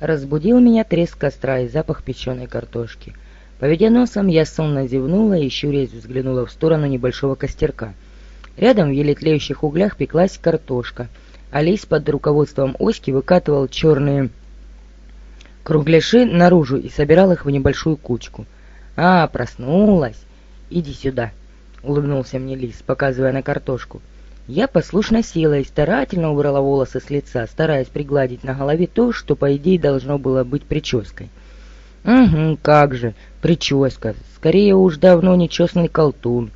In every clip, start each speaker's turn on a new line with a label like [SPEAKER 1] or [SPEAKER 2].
[SPEAKER 1] Разбудил меня треск костра и запах печеной картошки. Поведя носом, я сонно зевнула и, щурясь, взглянула в сторону небольшого костерка. Рядом в еле тлеющих углях пеклась картошка, лис под руководством Оськи выкатывал черные кругляши наружу и собирал их в небольшую кучку. «А, проснулась! Иди сюда!» — улыбнулся мне лис, показывая на картошку. Я послушно села и старательно убрала волосы с лица, стараясь пригладить на голове то, что, по идее, должно было быть прической. Угу, как же, прическа. Скорее уж давно нечестный колтун.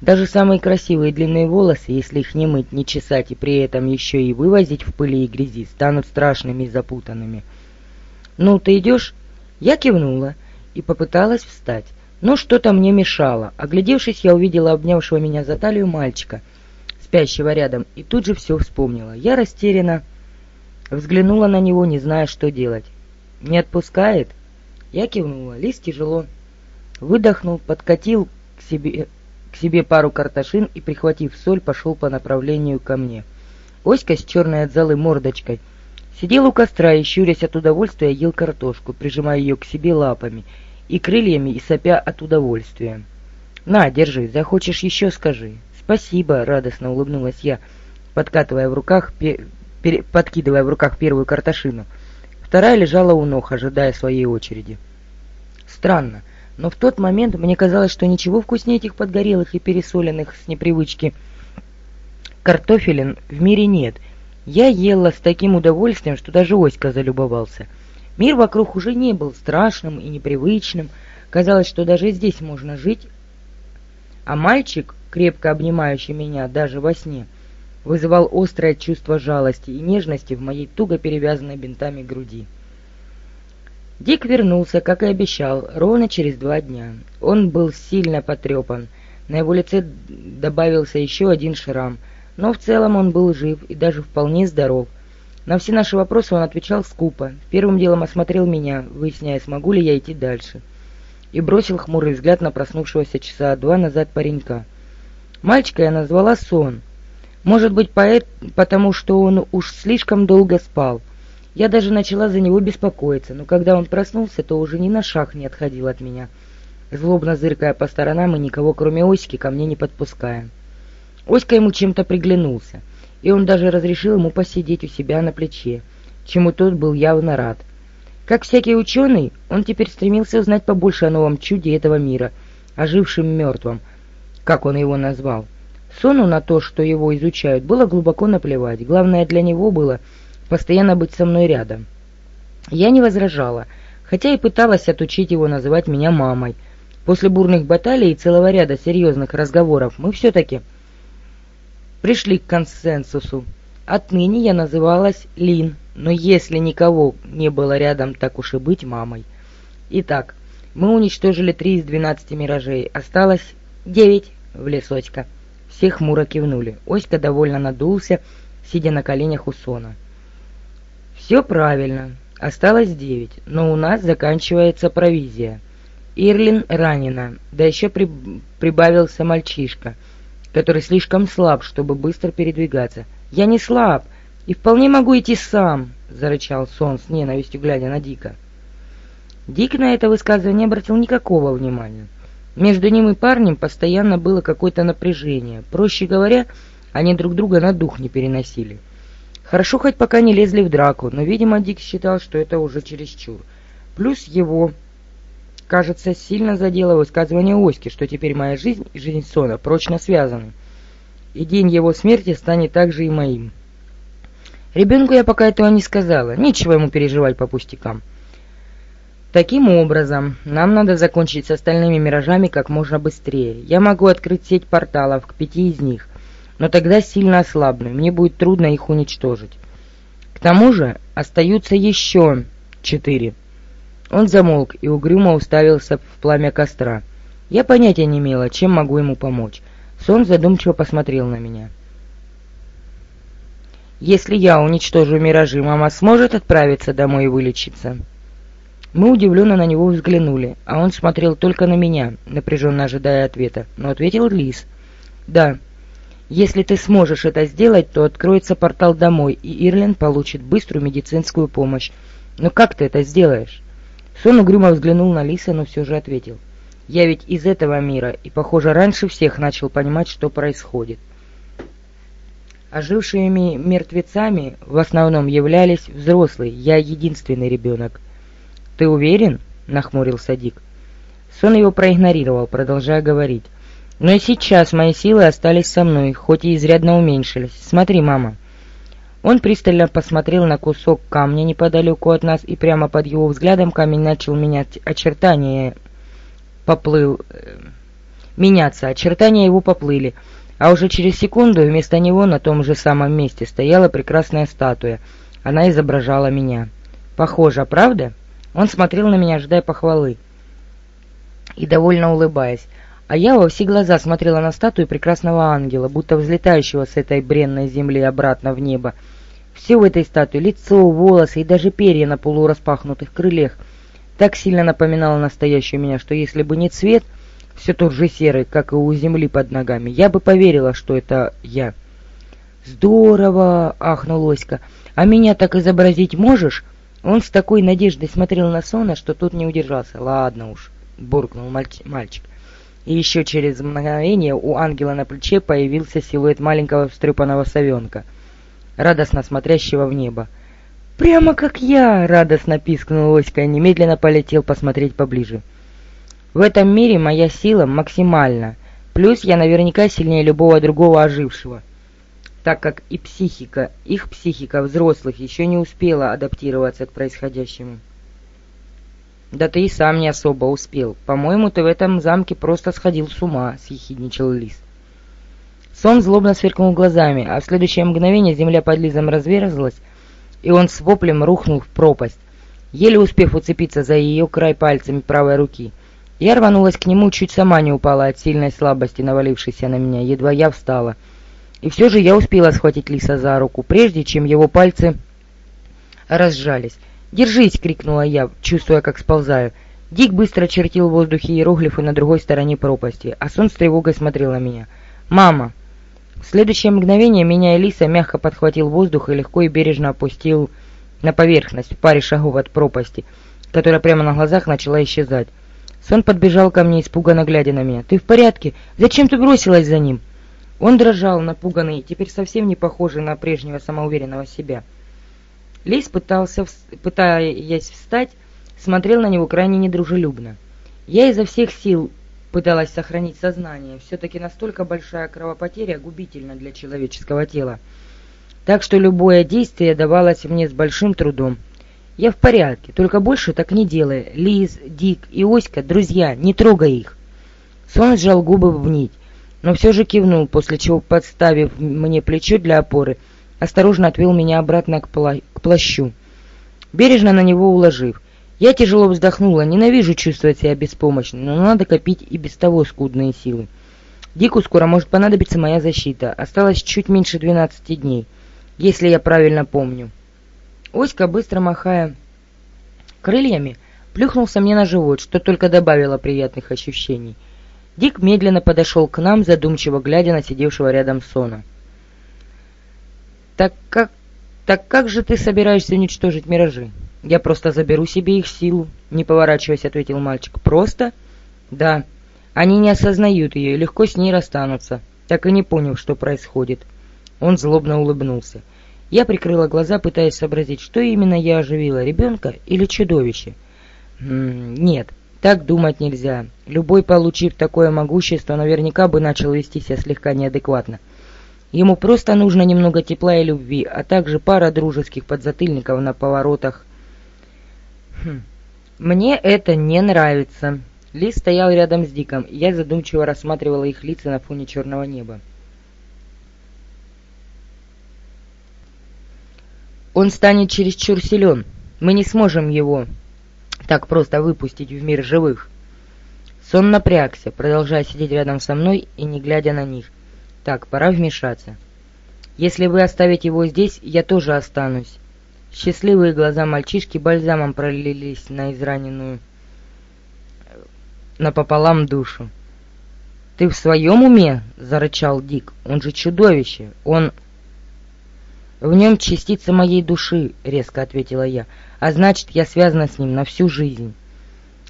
[SPEAKER 1] Даже самые красивые длинные волосы, если их не мыть, не чесать и при этом еще и вывозить в пыли и грязи, станут страшными и запутанными. «Ну, ты идешь?» Я кивнула и попыталась встать, но что-то мне мешало. Оглядевшись, я увидела обнявшего меня за талию мальчика — спящего рядом, и тут же все вспомнила. Я растерянно взглянула на него, не зная, что делать. «Не отпускает?» Я кивнула. Лис тяжело выдохнул, подкатил к себе, к себе пару картошин и, прихватив соль, пошел по направлению ко мне. Оська с черной от залы мордочкой сидел у костра и, щурясь от удовольствия, ел картошку, прижимая ее к себе лапами и крыльями и сопя от удовольствия. «На, держи, захочешь еще скажи». «Спасибо!» — радостно улыбнулась я, подкатывая в руках, пе... пере... подкидывая в руках первую картошину. Вторая лежала у ног, ожидая своей очереди. Странно, но в тот момент мне казалось, что ничего вкуснее этих подгорелых и пересоленных с непривычки картофелин в мире нет. Я ела с таким удовольствием, что даже Оська залюбовался. Мир вокруг уже не был страшным и непривычным. Казалось, что даже здесь можно жить. А мальчик крепко обнимающий меня даже во сне, вызывал острое чувство жалости и нежности в моей туго перевязанной бинтами груди. Дик вернулся, как и обещал, ровно через два дня. Он был сильно потрепан. На его лице добавился еще один шрам, но в целом он был жив и даже вполне здоров. На все наши вопросы он отвечал скупо. Первым делом осмотрел меня, выясняя, смогу ли я идти дальше. И бросил хмурый взгляд на проснувшегося часа два назад паренька — Мальчика я назвала Сон. Может быть, поэт, потому что он уж слишком долго спал. Я даже начала за него беспокоиться, но когда он проснулся, то уже ни на шаг не отходил от меня, злобно зыркая по сторонам и никого, кроме Оськи, ко мне не подпуская. Оська ему чем-то приглянулся, и он даже разрешил ему посидеть у себя на плече, чему тот был явно рад. Как всякий ученый, он теперь стремился узнать побольше о новом чуде этого мира, ожившем мертвом, как он его назвал. Сону на то, что его изучают, было глубоко наплевать. Главное для него было постоянно быть со мной рядом. Я не возражала, хотя и пыталась отучить его называть меня мамой. После бурных баталий и целого ряда серьезных разговоров мы все-таки пришли к консенсусу. Отныне я называлась Лин, но если никого не было рядом, так уж и быть мамой. Итак, мы уничтожили три из двенадцати миражей, осталось девять в лесочка. Все хмуро кивнули. Оська довольно надулся, сидя на коленях у Сона. «Все правильно. Осталось девять, но у нас заканчивается провизия. Ирлин ранена, да еще при... прибавился мальчишка, который слишком слаб, чтобы быстро передвигаться. Я не слаб и вполне могу идти сам!» — зарычал Сон с ненавистью, глядя на Дика. Дик на это высказывание обратил никакого внимания. Между ним и парнем постоянно было какое-то напряжение. Проще говоря, они друг друга на дух не переносили. Хорошо хоть пока не лезли в драку, но, видимо, Дик считал, что это уже чересчур. Плюс его, кажется, сильно задело высказывание Оськи, что теперь моя жизнь и жизнь Сона прочно связаны. И день его смерти станет также и моим. Ребенку я пока этого не сказала, нечего ему переживать по пустякам. Таким образом, нам надо закончить с остальными миражами как можно быстрее. Я могу открыть сеть порталов к пяти из них, но тогда сильно ослабну, мне будет трудно их уничтожить. К тому же остаются еще четыре. Он замолк и угрюмо уставился в пламя костра. Я понятия не имела, чем могу ему помочь. Сон задумчиво посмотрел на меня. «Если я уничтожу миражи, мама сможет отправиться домой и вылечиться?» Мы удивленно на него взглянули, а он смотрел только на меня, напряженно ожидая ответа, но ответил Лис. «Да, если ты сможешь это сделать, то откроется портал домой, и Ирлин получит быструю медицинскую помощь. «Ну как ты это сделаешь?» Сон угрюмо взглянул на Лиса, но все же ответил. «Я ведь из этого мира, и, похоже, раньше всех начал понимать, что происходит». Ожившими мертвецами в основном являлись взрослые, я единственный ребенок. «Ты уверен?» — нахмурился Дик. Сон его проигнорировал, продолжая говорить. «Но и сейчас мои силы остались со мной, хоть и изрядно уменьшились. Смотри, мама». Он пристально посмотрел на кусок камня неподалеку от нас, и прямо под его взглядом камень начал менять очертания. Поплыл... Э, меняться. Очертания его поплыли. А уже через секунду вместо него на том же самом месте стояла прекрасная статуя. Она изображала меня. Похоже, правда? Он смотрел на меня, ожидая похвалы. И довольно улыбаясь. А я во все глаза смотрела на статую прекрасного ангела, будто взлетающего с этой бренной земли обратно в небо. Все в этой статуе, лицо, волосы и даже перья на полураспахнутых крыльях, так сильно напоминало настоящую меня, что если бы не цвет, все тот же серый, как и у земли под ногами, я бы поверила, что это я. «Здорово!» — ахнул Оська. «А меня так изобразить можешь?» Он с такой надеждой смотрел на Сона, что тот не удержался. «Ладно уж», — буркнул мальчик. И еще через мгновение у ангела на плече появился силуэт маленького встрепанного совенка, радостно смотрящего в небо. «Прямо как я!» — радостно пискнул Оська и немедленно полетел посмотреть поближе. В этом мире моя сила максимальна, плюс я наверняка сильнее любого другого ожившего, так как и психика, их психика взрослых еще не успела адаптироваться к происходящему. «Да ты и сам не особо успел. По-моему, ты в этом замке просто сходил с ума», — съехидничал Лис. Сон злобно сверкнул глазами, а в следующее мгновение земля под Лизом разверзлась, и он с воплем рухнул в пропасть, еле успев уцепиться за ее край пальцами правой руки — я рванулась к нему, чуть сама не упала от сильной слабости, навалившейся на меня, едва я встала. И все же я успела схватить Лиса за руку, прежде чем его пальцы разжались. «Держись!» — крикнула я, чувствуя, как сползаю. Дик быстро чертил в воздухе иероглифы на другой стороне пропасти, а сон с тревогой смотрел на меня. «Мама!» В следующее мгновение меня Лиса мягко подхватил воздух и легко и бережно опустил на поверхность в паре шагов от пропасти, которая прямо на глазах начала исчезать. Сон подбежал ко мне, испуганно глядя на меня. «Ты в порядке? Зачем ты бросилась за ним?» Он дрожал, напуганный, теперь совсем не похожий на прежнего самоуверенного себя. Лис пытался, пытаясь встать, смотрел на него крайне недружелюбно. Я изо всех сил пыталась сохранить сознание. Все-таки настолько большая кровопотеря губительна для человеческого тела. Так что любое действие давалось мне с большим трудом. «Я в порядке, только больше так не делай. Лиз, Дик и Оська — друзья, не трогай их». Сон сжал губы в нить, но все же кивнул, после чего, подставив мне плечо для опоры, осторожно отвел меня обратно к, пла к плащу, бережно на него уложив. Я тяжело вздохнула, ненавижу чувствовать себя беспомощной, но надо копить и без того скудные силы. Дику скоро может понадобиться моя защита, осталось чуть меньше двенадцати дней, если я правильно помню. Оська, быстро махая крыльями, плюхнулся мне на живот, что только добавило приятных ощущений. Дик медленно подошел к нам, задумчиво глядя на сидевшего рядом Сона. «Так как, так как же ты собираешься уничтожить миражи?» «Я просто заберу себе их силу», — не поворачиваясь, ответил мальчик. «Просто?» «Да. Они не осознают ее и легко с ней расстанутся, так и не поняв, что происходит». Он злобно улыбнулся. Я прикрыла глаза, пытаясь сообразить, что именно я оживила, ребенка или чудовище. Нет, так думать нельзя. Любой, получив такое могущество, наверняка бы начал вести себя слегка неадекватно. Ему просто нужно немного тепла и любви, а также пара дружеских подзатыльников на поворотах. Хм. Мне это не нравится. Лис стоял рядом с Диком, и я задумчиво рассматривала их лица на фоне черного неба. Он станет чересчур силен. Мы не сможем его так просто выпустить в мир живых. Сон напрягся, продолжая сидеть рядом со мной и не глядя на них. Так, пора вмешаться. Если вы оставите его здесь, я тоже останусь. Счастливые глаза мальчишки бальзамом пролились на израненную напополам душу. «Ты в своем уме?» — зарычал Дик. «Он же чудовище! Он...» «В нем частица моей души», — резко ответила я, — «а значит, я связана с ним на всю жизнь».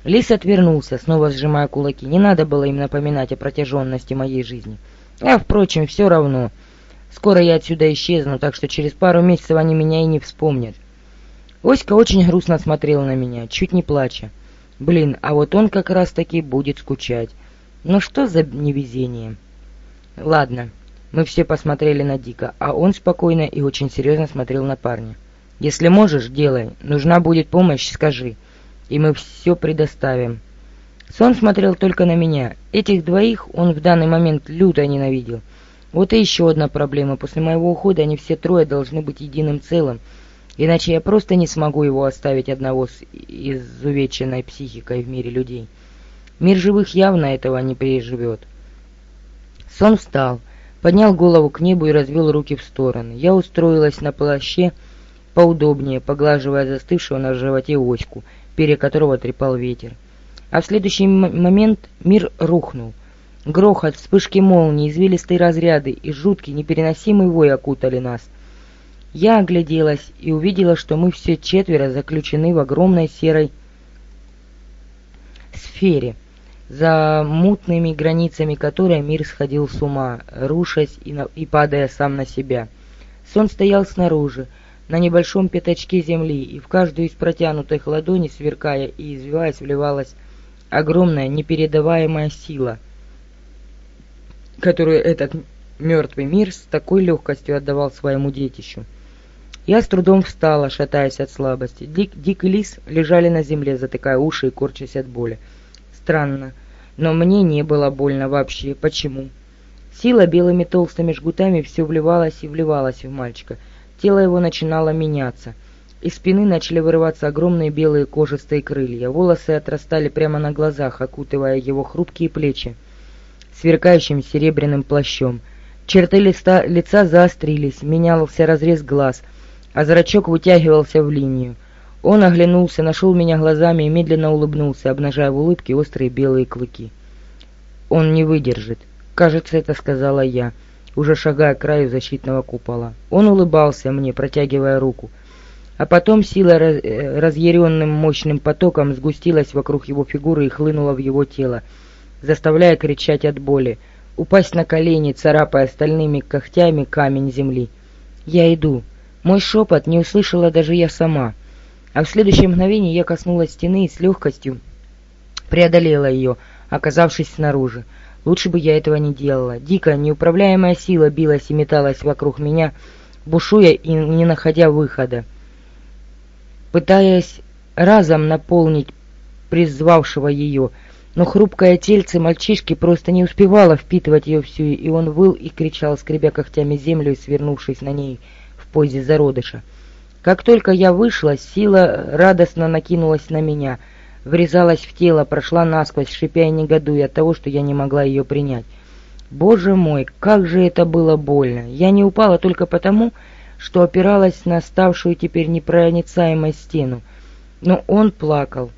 [SPEAKER 1] Лис отвернулся, снова сжимая кулаки. Не надо было им напоминать о протяженности моей жизни. А, впрочем, все равно. Скоро я отсюда исчезну, так что через пару месяцев они меня и не вспомнят. Оська очень грустно смотрела на меня, чуть не плача. Блин, а вот он как раз-таки будет скучать. Ну что за невезение? Ладно, мы все посмотрели на Дика, а он спокойно и очень серьезно смотрел на парня. Если можешь, делай. Нужна будет помощь, скажи. И мы все предоставим. Сон смотрел только на меня. Этих двоих он в данный момент люто ненавидел. Вот и еще одна проблема. После моего ухода они все трое должны быть единым целым. Иначе я просто не смогу его оставить одного с изувеченной психикой в мире людей. Мир живых явно этого не переживет. Сон встал, поднял голову к небу и развел руки в стороны. Я устроилась на плаще поудобнее, поглаживая застывшего на животе оську, перья которого трепал ветер. А в следующий момент мир рухнул. Грохот, вспышки молнии, извилистые разряды и жуткий непереносимый вой окутали нас. Я огляделась и увидела, что мы все четверо заключены в огромной серой сфере, за мутными границами которой мир сходил с ума, рушась и, на... и падая сам на себя. Сон стоял снаружи, на небольшом пятачке земли, и в каждую из протянутых ладоней, сверкая и извиваясь, вливалась огромная непередаваемая сила, которую этот мертвый мир с такой легкостью отдавал своему детищу. Я с трудом встала, шатаясь от слабости. Дик, Дик и Лис лежали на земле, затыкая уши и корчась от боли. Странно, но мне не было больно вообще. Почему? Сила белыми толстыми жгутами все вливалась и вливалась в мальчика. Тело его начинало меняться — из спины начали вырываться огромные белые кожистые крылья. Волосы отрастали прямо на глазах, окутывая его хрупкие плечи сверкающим серебряным плащом. Черты листа, лица заострились, менялся разрез глаз, а зрачок вытягивался в линию. Он оглянулся, нашел меня глазами и медленно улыбнулся, обнажая в улыбке острые белые клыки. «Он не выдержит», — кажется, это сказала я, уже шагая к краю защитного купола. Он улыбался мне, протягивая руку. А потом сила э, разъяренным мощным потоком сгустилась вокруг его фигуры и хлынула в его тело, заставляя кричать от боли, упасть на колени, царапая стальными когтями камень земли. «Я иду». Мой шепот не услышала даже я сама. А в следующее мгновение я коснулась стены и с легкостью преодолела ее, оказавшись снаружи. Лучше бы я этого не делала. Дикая, неуправляемая сила билась и металась вокруг меня, бушуя и не находя выхода пытаясь разом наполнить призвавшего ее, но хрупкое тельце мальчишки просто не успевало впитывать ее всю, и он выл и кричал, скребя когтями землю и свернувшись на ней в позе зародыша. Как только я вышла, сила радостно накинулась на меня, врезалась в тело, прошла насквозь, шипя и негодуя от того, что я не могла ее принять. Боже мой, как же это было больно! Я не упала только потому, что опиралась на ставшую теперь непроницаемой стену. Но он плакал.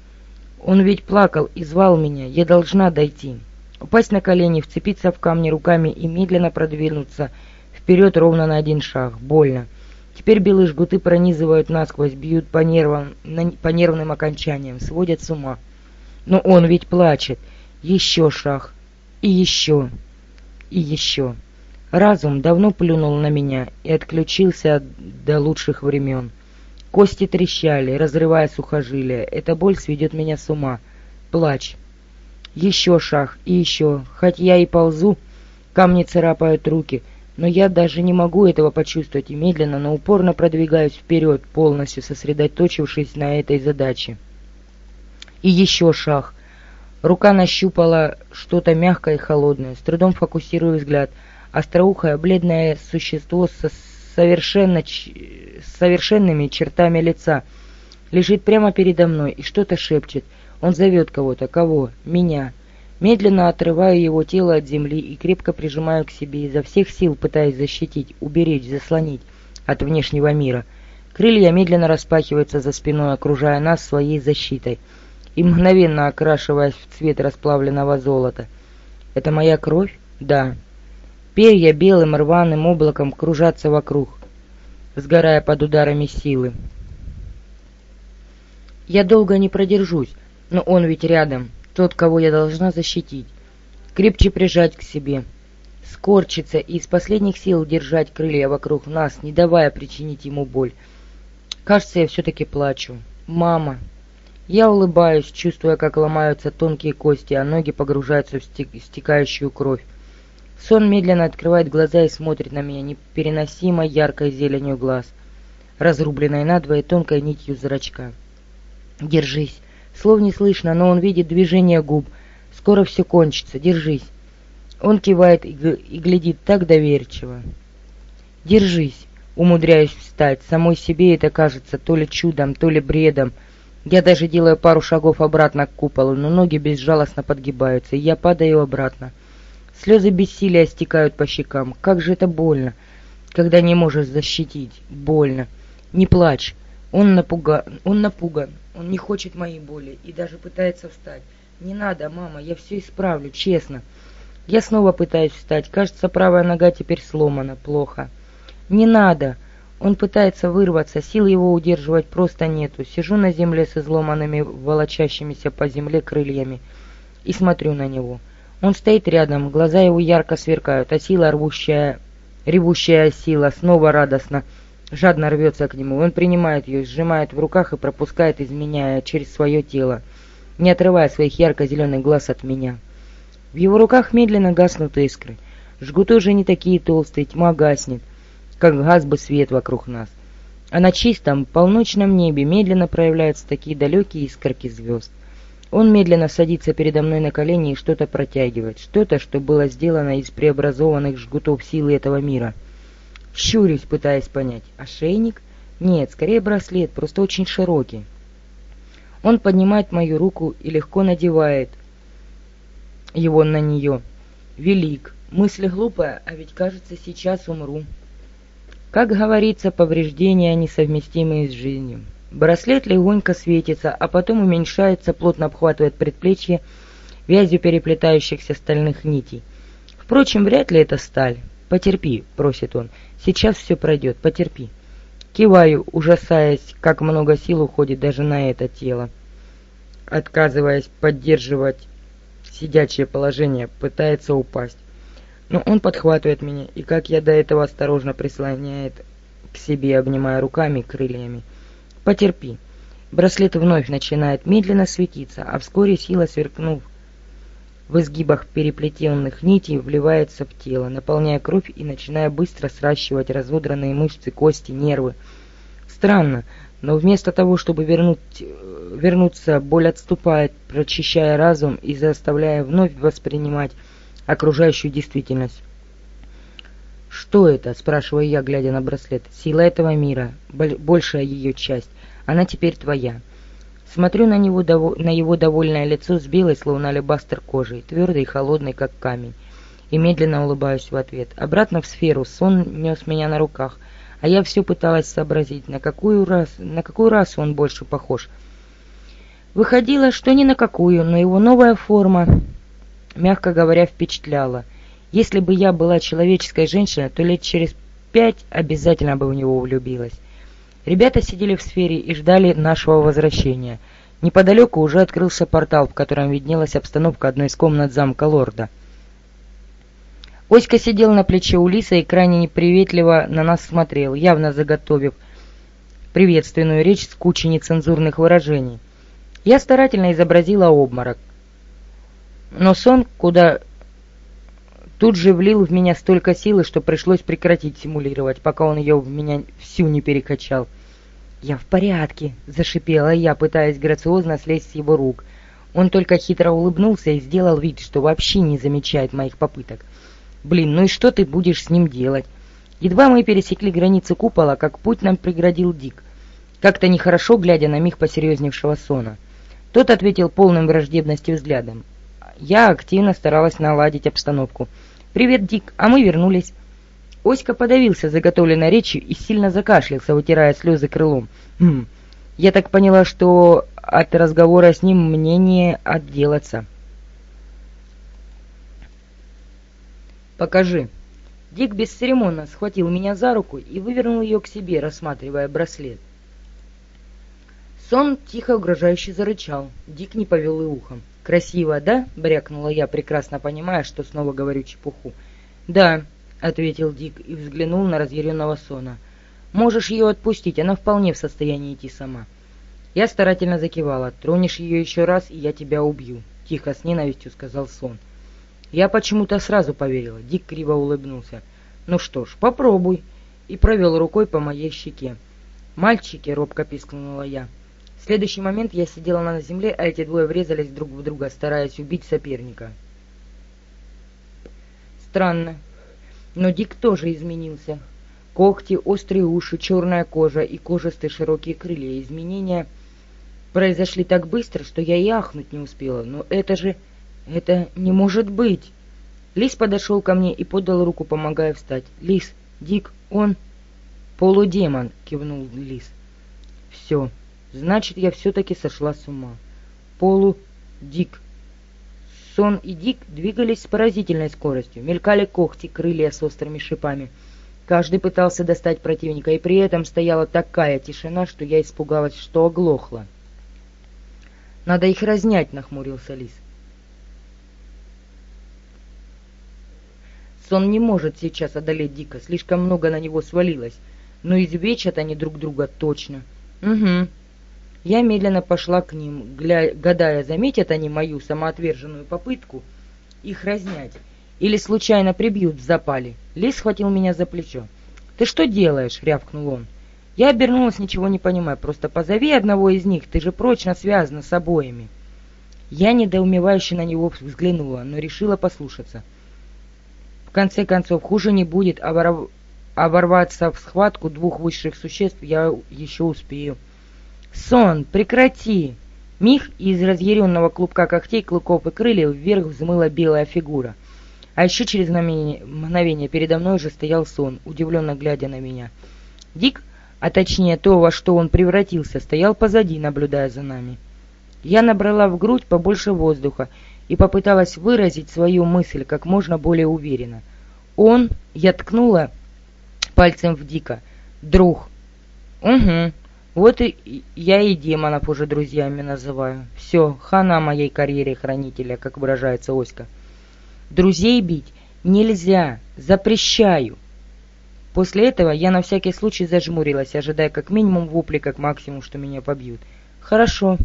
[SPEAKER 1] Он ведь плакал и звал меня. Я должна дойти. Упасть на колени, вцепиться в камни руками и медленно продвинуться вперед ровно на один шаг. Больно. Теперь белые жгуты пронизывают насквозь, бьют по нервам, по нервным окончаниям, сводят с ума. Но он ведь плачет. Еще шаг. И еще. И еще. Разум давно плюнул на меня и отключился до лучших времен. Кости трещали, разрывая сухожилия. Эта боль сведет меня с ума. Плач. Еще шаг и еще. Хоть я и ползу, камни царапают руки, но я даже не могу этого почувствовать и медленно, но упорно продвигаюсь вперед, полностью сосредоточившись на этой задаче. И еще шаг. Рука нащупала что-то мягкое и холодное. С трудом фокусирую взгляд — остроухое бледное существо со совершенно, совершенными чертами лица лежит прямо передо мной и что-то шепчет. Он зовет кого-то. Кого? Меня. Медленно отрываю его тело от земли и крепко прижимаю к себе, изо всех сил пытаясь защитить, уберечь, заслонить от внешнего мира. Крылья медленно распахиваются за спиной, окружая нас своей защитой и мгновенно окрашиваясь в цвет расплавленного золота. Это моя кровь? Да. Перья белым рваным облаком кружатся вокруг. сгорая под ударами силы. Я долго не продержусь, но он ведь рядом, тот, кого я должна защитить. Крепче прижать к себе, скорчиться и из последних сил держать крылья вокруг нас, не давая причинить ему боль. Кажется, я все-таки плачу. «Мама!» Я улыбаюсь, чувствуя, как ломаются тонкие кости, а ноги погружаются в стекающую кровь. Сон медленно открывает глаза и смотрит на меня непереносимо яркой зеленью глаз, разрубленной надвое тонкой нитью зрачка. «Держись!» Слов не слышно, но он видит движение губ. «Скоро все кончится, держись!» Он кивает и, глядит так доверчиво. «Держись!» Умудряюсь встать. Самой себе это кажется то ли чудом, то ли бредом. Я даже делаю пару шагов обратно к куполу, но ноги безжалостно подгибаются, и я падаю обратно. Слезы бессилия стекают по щекам. Как же это больно, когда не можешь защитить. Больно. Не плачь. Он напуган. Он напуган. Он не хочет моей боли и даже пытается встать. Не надо, мама, я все исправлю, честно. Я снова пытаюсь встать. Кажется, правая нога теперь сломана. Плохо. Не надо. Он пытается вырваться, сил его удерживать просто нету. Сижу на земле с изломанными, волочащимися по земле крыльями и смотрю на него. Он стоит рядом, глаза его ярко сверкают, а сила, рвущая, ревущая сила, снова радостно, жадно рвется к нему. Он принимает ее, сжимает в руках и пропускает, изменяя через свое тело, не отрывая своих ярко-зеленых глаз от меня. В его руках медленно гаснут искры. Жгуты уже не такие толстые, тьма гаснет как газ бы свет вокруг нас. А на чистом, полночном небе медленно проявляются такие далекие искорки звезд. Он медленно садится передо мной на колени и что-то протягивает, что-то, что было сделано из преобразованных жгутов силы этого мира. Щурюсь, пытаясь понять, ошейник? Нет, скорее браслет, просто очень широкий. Он поднимает мою руку и легко надевает его на нее. Велик. Мысль глупая, а ведь кажется, сейчас умру. Как говорится, повреждения несовместимые с жизнью. Браслет легонько светится, а потом уменьшается, плотно обхватывает предплечье вязью переплетающихся стальных нитей. Впрочем, вряд ли это сталь. «Потерпи», — просит он, — «сейчас все пройдет, потерпи». Киваю, ужасаясь, как много сил уходит даже на это тело. Отказываясь поддерживать сидячее положение, пытается упасть. Но он подхватывает меня, и как я до этого осторожно прислоняет к себе, обнимая руками крыльями. Потерпи. Браслет вновь начинает медленно светиться, а вскоре сила, сверкнув в изгибах переплетенных нитей, вливается в тело, наполняя кровь и начиная быстро сращивать разодранные мышцы, кости, нервы. Странно, но вместо того, чтобы вернуть, вернуться, боль отступает, прочищая разум и заставляя вновь воспринимать окружающую действительность. «Что это?» – спрашиваю я, глядя на браслет. «Сила этого мира, большая ее часть. Она теперь твоя». Смотрю на, него, на его довольное лицо с белой, словно алебастер кожей, твердой и холодной, как камень, и медленно улыбаюсь в ответ. Обратно в сферу, сон нес меня на руках, а я все пыталась сообразить, на какую, рас, на какую расу он больше похож. Выходило, что ни на какую, но его новая форма мягко говоря, впечатляло. Если бы я была человеческой женщиной, то лет через пять обязательно бы в него влюбилась. Ребята сидели в сфере и ждали нашего возвращения. Неподалеку уже открылся портал, в котором виднелась обстановка одной из комнат замка лорда. Оська сидел на плече Улиса и крайне неприветливо на нас смотрел, явно заготовив приветственную речь с кучей нецензурных выражений. Я старательно изобразила обморок. Но сон, куда тут же влил в меня столько силы, что пришлось прекратить симулировать, пока он ее в меня всю не перекачал. «Я в порядке», — зашипела я, пытаясь грациозно слезть с его рук. Он только хитро улыбнулся и сделал вид, что вообще не замечает моих попыток. «Блин, ну и что ты будешь с ним делать?» Едва мы пересекли границы купола, как путь нам преградил Дик. Как-то нехорошо, глядя на миг посерьезневшего сона. Тот ответил полным враждебности взглядом. Я активно старалась наладить обстановку. «Привет, Дик, а мы вернулись». Оська подавился заготовленной речью и сильно закашлялся, вытирая слезы крылом. «Хм, я так поняла, что от разговора с ним мне не отделаться». «Покажи». Дик бесцеремонно схватил меня за руку и вывернул ее к себе, рассматривая браслет. Сон тихо угрожающе зарычал. Дик не повел и ухом. «Красиво, да?» — брякнула я, прекрасно понимая, что снова говорю чепуху. «Да», — ответил Дик и взглянул на разъяренного Сона. «Можешь ее отпустить, она вполне в состоянии идти сама». Я старательно закивала. «Тронешь ее еще раз, и я тебя убью», — тихо с ненавистью сказал Сон. Я почему-то сразу поверила. Дик криво улыбнулся. «Ну что ж, попробуй», и провел рукой по моей щеке. «Мальчики!» — робко пискнула я. В следующий момент я сидела на земле, а эти двое врезались друг в друга, стараясь убить соперника. Странно. Но Дик тоже изменился. Когти, острые уши, черная кожа и кожистые широкие крылья. Изменения произошли так быстро, что я и ахнуть не успела. Но это же... это не может быть! Лис подошел ко мне и подал руку, помогая встать. «Лис, Дик, он...» «Полудемон», — кивнул Лис. «Все, значит, я все-таки сошла с ума. Полу... Дик...» Сон и Дик двигались с поразительной скоростью, мелькали когти, крылья с острыми шипами. Каждый пытался достать противника, и при этом стояла такая тишина, что я испугалась, что оглохла. «Надо их разнять», — нахмурился Лис. Сон не может сейчас одолеть Дика, слишком много на него свалилось. Но извечат они друг друга точно. Угу. Я медленно пошла к ним, гля... гадая, заметят они мою самоотверженную попытку их разнять. Или случайно прибьют в запале. Лис схватил меня за плечо. «Ты что делаешь?» — рявкнул он. Я обернулась, ничего не понимая. «Просто позови одного из них, ты же прочно связана с обоими». Я недоумевающе на него взглянула, но решила послушаться. В конце концов, хуже не будет, а, воров... ворваться в схватку двух высших существ я еще успею. «Сон, прекрати!» Миг из разъяренного клубка когтей, клыков и крыльев вверх взмыла белая фигура. А еще через мгновение передо мной уже стоял сон, удивленно глядя на меня. Дик, а точнее то, во что он превратился, стоял позади, наблюдая за нами. Я набрала в грудь побольше воздуха и попыталась выразить свою мысль как можно более уверенно. Он, я ткнула пальцем в Дика, друг. Угу, вот и я и демонов уже друзьями называю. Все, хана моей карьере хранителя, как выражается Оська. Друзей бить нельзя, запрещаю. После этого я на всякий случай зажмурилась, ожидая как минимум вопли, как максимум, что меня побьют. Хорошо,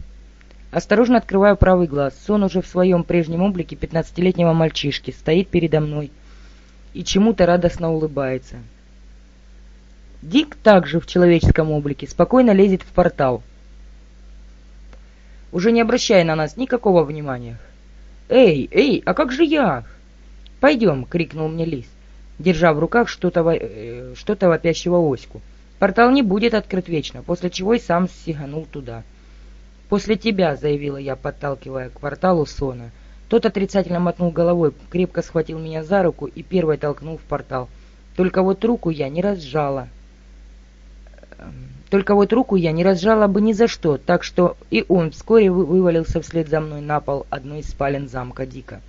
[SPEAKER 1] Осторожно открываю правый глаз. Сон уже в своем прежнем облике пятнадцатилетнего мальчишки стоит передо мной и чему-то радостно улыбается. Дик также в человеческом облике спокойно лезет в портал, уже не обращая на нас никакого внимания. «Эй, эй, а как же я?» «Пойдем!» — крикнул мне лис, держа в руках что-то э, что вопящего оську. «Портал не будет открыт вечно», после чего и сам сиганул туда. «После тебя», — заявила я, подталкивая к порталу Сона. Тот отрицательно мотнул головой, крепко схватил меня за руку и первой толкнул в портал. Только вот руку я не разжала. Эм, только вот руку я не разжала бы ни за что, так что и он вскоре вывалился вслед за мной на пол одной из спален замка Дика.